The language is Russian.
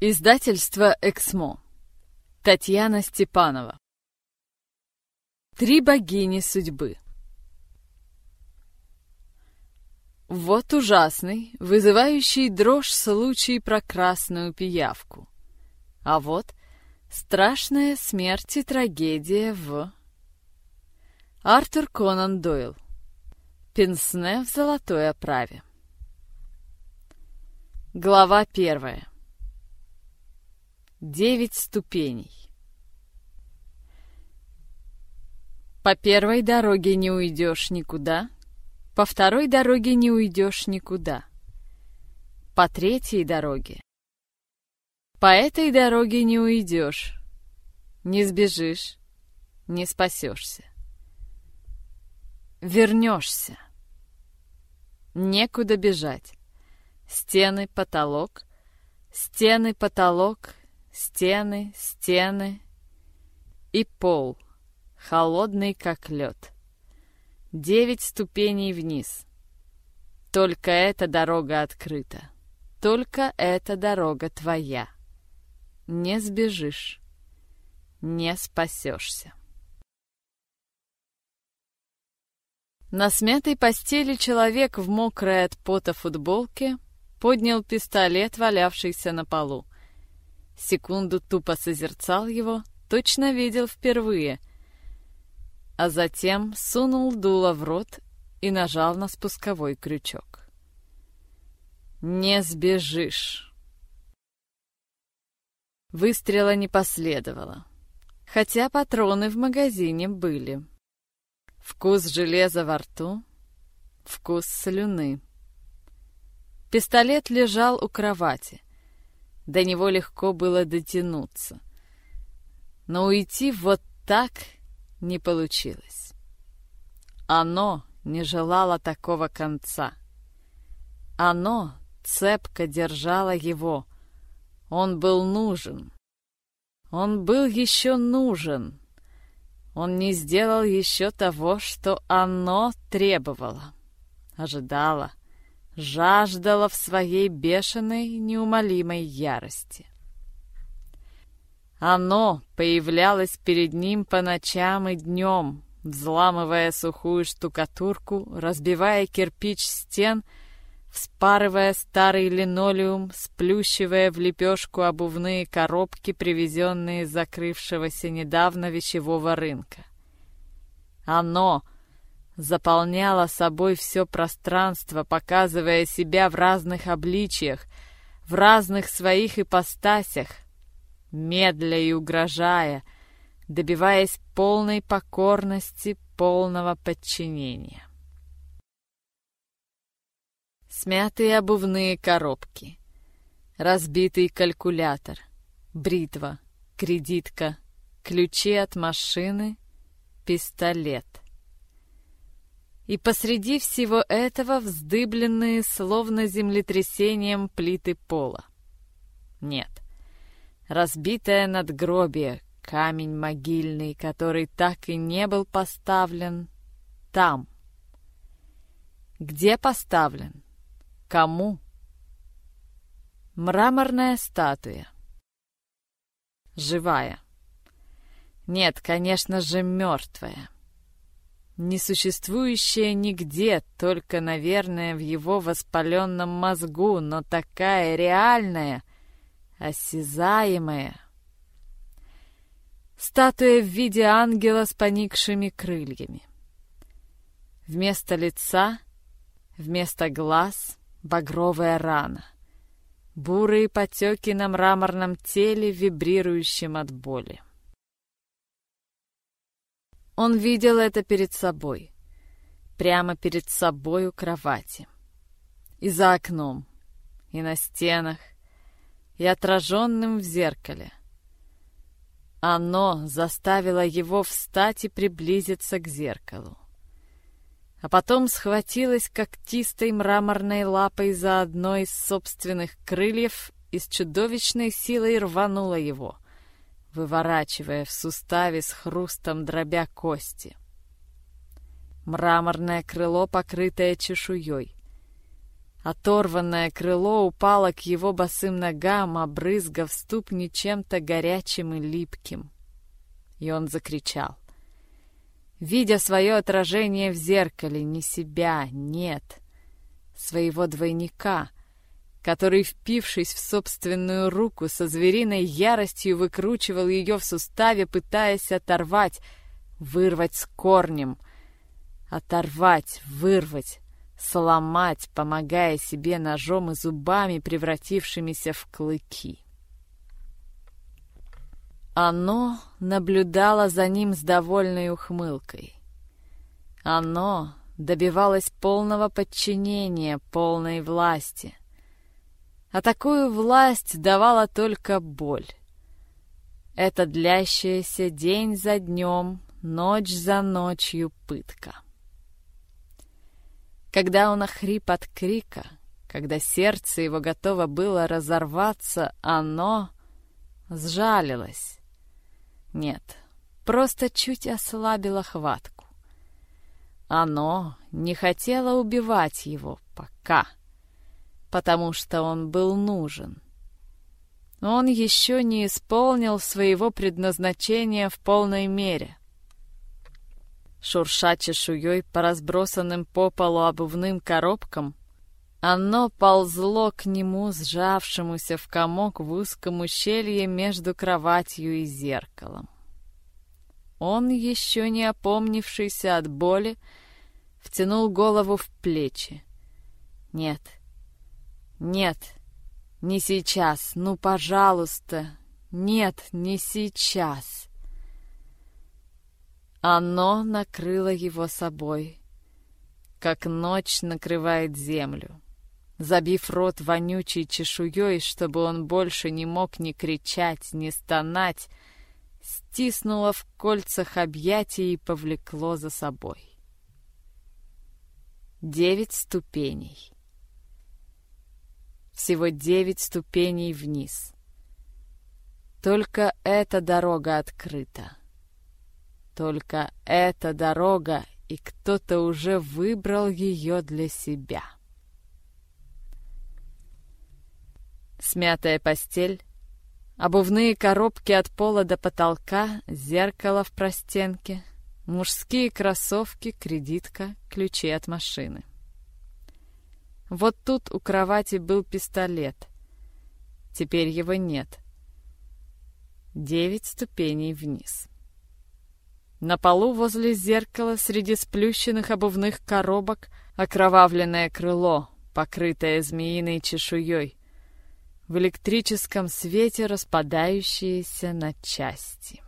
Издательство «Эксмо». Татьяна Степанова. Три богини судьбы. Вот ужасный, вызывающий дрожь случай про красную пиявку. А вот страшная смерть и трагедия в... Артур Конан Дойл. Пенсне в золотой оправе. Глава первая. Девять ступеней. По первой дороге не уйдешь никуда, по второй дороге не уйдешь никуда, по третьей дороге. По этой дороге не уйдешь, не сбежишь, не спасешься. Вернешься. Некуда бежать. Стены, потолок, стены, потолок, стены, стены и пол, холодный как лед. Девять ступеней вниз. Только эта дорога открыта. Только эта дорога твоя. Не сбежишь, не спасешься. На смятой постели человек в мокрой от пота футболке поднял пистолет, валявшийся на полу. Секунду тупо созерцал его, точно видел впервые. А затем сунул дуло в рот и нажал на спусковой крючок. «Не сбежишь!» Выстрела не последовало, хотя патроны в магазине были. Вкус железа во рту, вкус слюны. Пистолет лежал у кровати. До него легко было дотянуться. Но уйти вот так не получилось. Оно не желало такого конца. Оно цепко держало его. Он был нужен. Он был еще нужен. Он не сделал еще того, что оно требовало, ожидало жаждала в своей бешеной, неумолимой ярости. Оно появлялось перед ним по ночам и днем, взламывая сухую штукатурку, разбивая кирпич стен, вспарывая старый линолеум, сплющивая в лепешку обувные коробки, привезенные из закрывшегося недавно вещевого рынка. Оно — заполняла собой все пространство, показывая себя в разных обличиях, в разных своих ипостасях, медля и угрожая, добиваясь полной покорности, полного подчинения. Смятые обувные коробки, разбитый калькулятор, бритва, кредитка, ключи от машины, пистолет — и посреди всего этого вздыбленные, словно землетрясением, плиты пола. Нет, разбитое надгробие, камень могильный, который так и не был поставлен, там. Где поставлен? Кому? Мраморная статуя. Живая. Нет, конечно же, мертвая несуществующая нигде, только, наверное, в его воспаленном мозгу, но такая реальная, осязаемая. Статуя в виде ангела с поникшими крыльями. Вместо лица, вместо глаз — багровая рана. Бурые потеки на мраморном теле, вибрирующем от боли. Он видел это перед собой. Прямо перед собой у кровати. И за окном, и на стенах, и отраженным в зеркале. Оно заставило его встать и приблизиться к зеркалу. А потом схватилось когтистой мраморной лапой за одно из собственных крыльев и с чудовищной силой рвануло его — выворачивая в суставе с хрустом дробя кости. Мраморное крыло, покрытое чешуей. Оторванное крыло упало к его босым ногам, обрызгав ступни чем-то горячим и липким. И он закричал. Видя свое отражение в зеркале, не себя, нет, своего двойника, который, впившись в собственную руку, со звериной яростью выкручивал ее в суставе, пытаясь оторвать, вырвать с корнем. Оторвать, вырвать, сломать, помогая себе ножом и зубами, превратившимися в клыки. Оно наблюдало за ним с довольной ухмылкой. Оно добивалось полного подчинения, полной власти. А такую власть давала только боль. Это длящаяся день за днем, ночь за ночью пытка. Когда он охрип от крика, когда сердце его готово было разорваться, оно сжалилось. Нет, просто чуть ослабило хватку. Оно не хотело убивать его пока, потому что он был нужен. Он еще не исполнил своего предназначения в полной мере шурша чешуей по разбросанным по полу обувным коробкам, оно ползло к нему, сжавшемуся в комок в узком ущелье между кроватью и зеркалом. Он, еще не опомнившийся от боли, втянул голову в плечи. «Нет, нет, не сейчас, ну, пожалуйста, нет, не сейчас». Оно накрыло его собой, как ночь накрывает землю. Забив рот вонючей чешуей, чтобы он больше не мог ни кричать, ни стонать, стиснуло в кольцах объятий и повлекло за собой. Девять ступеней. Всего девять ступеней вниз. Только эта дорога открыта. Только эта дорога, и кто-то уже выбрал ее для себя. Смятая постель, обувные коробки от пола до потолка, зеркало в простенке, мужские кроссовки, кредитка, ключи от машины. Вот тут у кровати был пистолет. Теперь его нет. Девять ступеней вниз. На полу возле зеркала среди сплющенных обувных коробок окровавленное крыло, покрытое змеиной чешуей, в электрическом свете распадающееся на части.